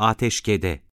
Ateşkede.